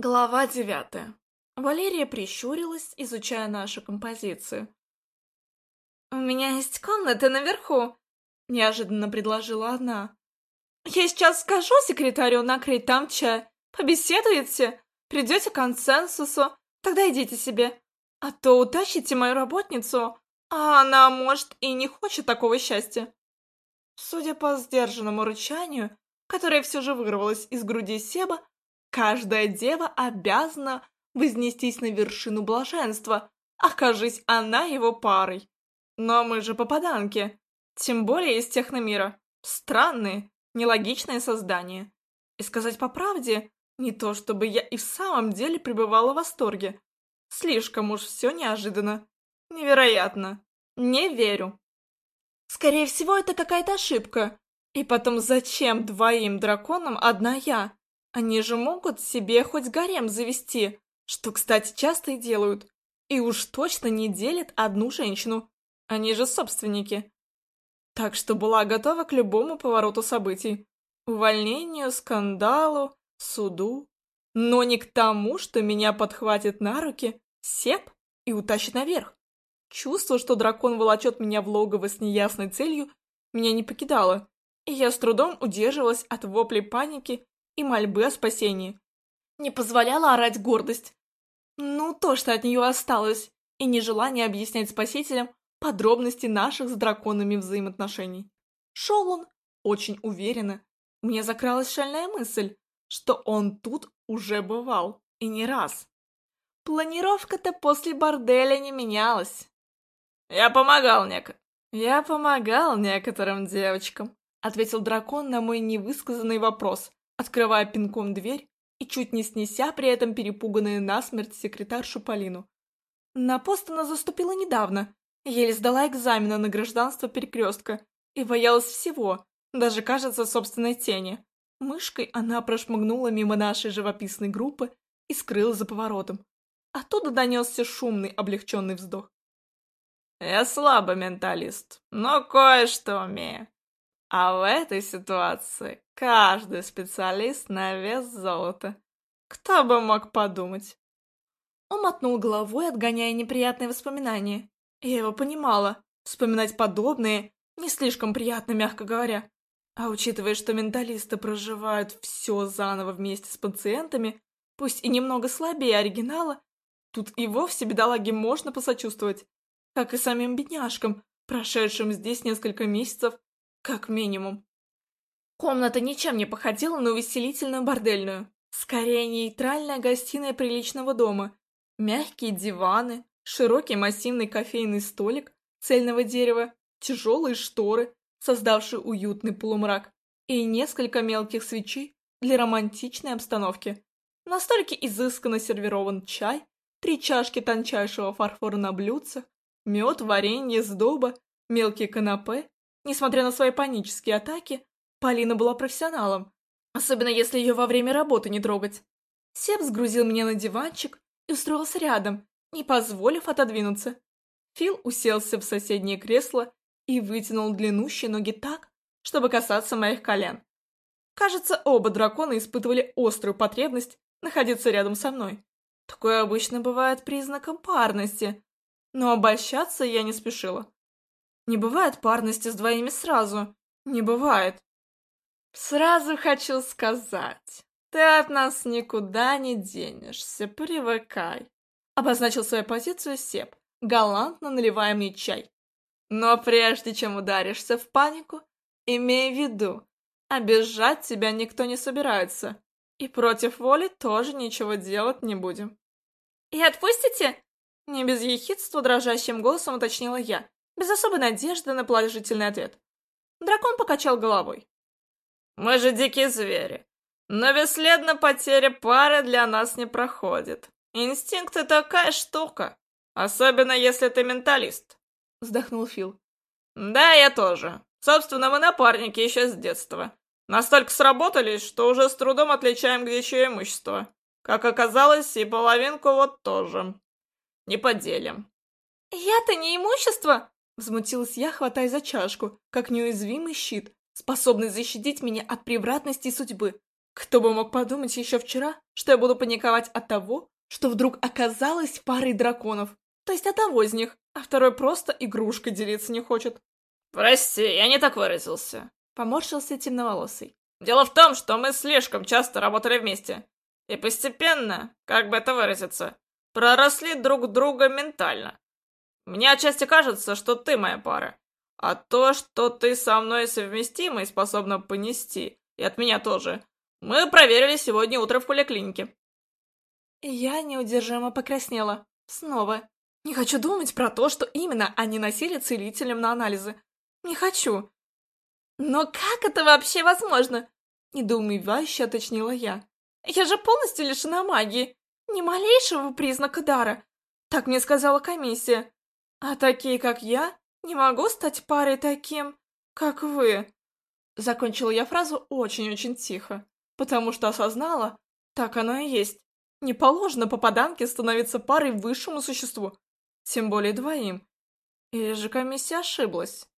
Глава девятая. Валерия прищурилась, изучая нашу композицию. «У меня есть комната наверху», — неожиданно предложила она. «Я сейчас скажу секретарю накрыть там чай. Побеседуете, придете к консенсусу, тогда идите себе. А то утащите мою работницу, а она, может, и не хочет такого счастья». Судя по сдержанному рычанию, которое все же вырвалось из груди Себа, Каждая дева обязана вознестись на вершину блаженства, окажись она его парой. Но мы же попаданки, тем более из техномира. Странные, нелогичные создания. И сказать по правде, не то чтобы я и в самом деле пребывала в восторге. Слишком уж все неожиданно. Невероятно. Не верю. Скорее всего, это какая-то ошибка. И потом, зачем двоим драконам одна я? Они же могут себе хоть гарем завести, что, кстати, часто и делают. И уж точно не делят одну женщину. Они же собственники. Так что была готова к любому повороту событий. Увольнению, скандалу, суду. Но не к тому, что меня подхватит на руки, сеп и утащит наверх. Чувство, что дракон волочет меня в логово с неясной целью, меня не покидало, и я с трудом удерживалась от воплей паники и мольбы о спасении. Не позволяла орать гордость. Ну, то, что от нее осталось, и нежелание объяснять спасителям подробности наших с драконами взаимоотношений. Шел он очень уверенно. Мне закралась шальная мысль, что он тут уже бывал, и не раз. Планировка-то после борделя не менялась. Я помогал нек... Я помогал некоторым девочкам, ответил дракон на мой невысказанный вопрос, открывая пинком дверь и чуть не снеся при этом перепуганную насмерть секретаршу Полину. На пост она заступила недавно, еле сдала экзамена на гражданство перекрестка и боялась всего, даже, кажется, собственной тени. Мышкой она прошмыгнула мимо нашей живописной группы и скрылась за поворотом. Оттуда донесся шумный, облегченный вздох. «Я слабый менталист, но кое-что умею. А в этой ситуации каждый специалист на вес золота. Кто бы мог подумать? Он мотнул головой, отгоняя неприятные воспоминания. Я его понимала. Вспоминать подобные не слишком приятно, мягко говоря. А учитывая, что менталисты проживают все заново вместе с пациентами, пусть и немного слабее оригинала, тут и вовсе бедолаге можно посочувствовать, как и самим бедняжкам, прошедшим здесь несколько месяцев как минимум. Комната ничем не походила на увеселительную бордельную. Скорее, нейтральная гостиная приличного дома. Мягкие диваны, широкий массивный кофейный столик цельного дерева, тяжелые шторы, создавшие уютный полумрак, и несколько мелких свечей для романтичной обстановки. На столике изысканно сервирован чай, три чашки тончайшего фарфора на блюдцах, мед, варенье, сдоба, мелкие канапе Несмотря на свои панические атаки, Полина была профессионалом, особенно если ее во время работы не трогать. Сеп сгрузил меня на диванчик и устроился рядом, не позволив отодвинуться. Фил уселся в соседнее кресло и вытянул длиннущие ноги так, чтобы касаться моих колен. Кажется, оба дракона испытывали острую потребность находиться рядом со мной. Такое обычно бывает признаком парности, но обольщаться я не спешила. Не бывает парности с двоими сразу. Не бывает. Сразу хочу сказать, ты от нас никуда не денешься, привыкай. Обозначил свою позицию Сеп, галантно наливая мне чай. Но прежде чем ударишься в панику, имей в виду, обижать тебя никто не собирается. И против воли тоже ничего делать не будем. «И отпустите?» Не без ехидства дрожащим голосом уточнила я, без особой надежды на положительный ответ. Дракон покачал головой. «Мы же дикие звери, но бесследно потеря пары для нас не проходит. Инстинкты такая штука, особенно если ты менталист», — вздохнул Фил. «Да, я тоже. Собственно, мы напарники еще с детства. Настолько сработались, что уже с трудом отличаем, где чье имущество. Как оказалось, и половинку вот тоже. Не поделим». «Я-то не имущество!» Взмутилась я, хватая за чашку, как неуязвимый щит, способный защитить меня от превратности судьбы. Кто бы мог подумать еще вчера, что я буду паниковать от того, что вдруг оказалась парой драконов. То есть одного из них, а второй просто игрушкой делиться не хочет. «Прости, я не так выразился», — поморщился темноволосый. «Дело в том, что мы слишком часто работали вместе. И постепенно, как бы это выразиться, проросли друг друга ментально. Мне отчасти кажется, что ты моя пара. А то, что ты со мной совместима и способна понести, и от меня тоже, мы проверили сегодня утром в поликлинике. Я неудержимо покраснела. Снова. Не хочу думать про то, что именно они носили целителям на анализы. Не хочу. Но как это вообще возможно? Недоумевающе уточнила я. Я же полностью лишена магии. Ни малейшего признака дара. Так мне сказала комиссия. А такие, как я, не могу стать парой таким, как вы. Закончила я фразу очень-очень тихо потому что осознала, так оно и есть. Не положено попаданке становиться парой высшему существу, тем более двоим. Или же комиссия ошиблась?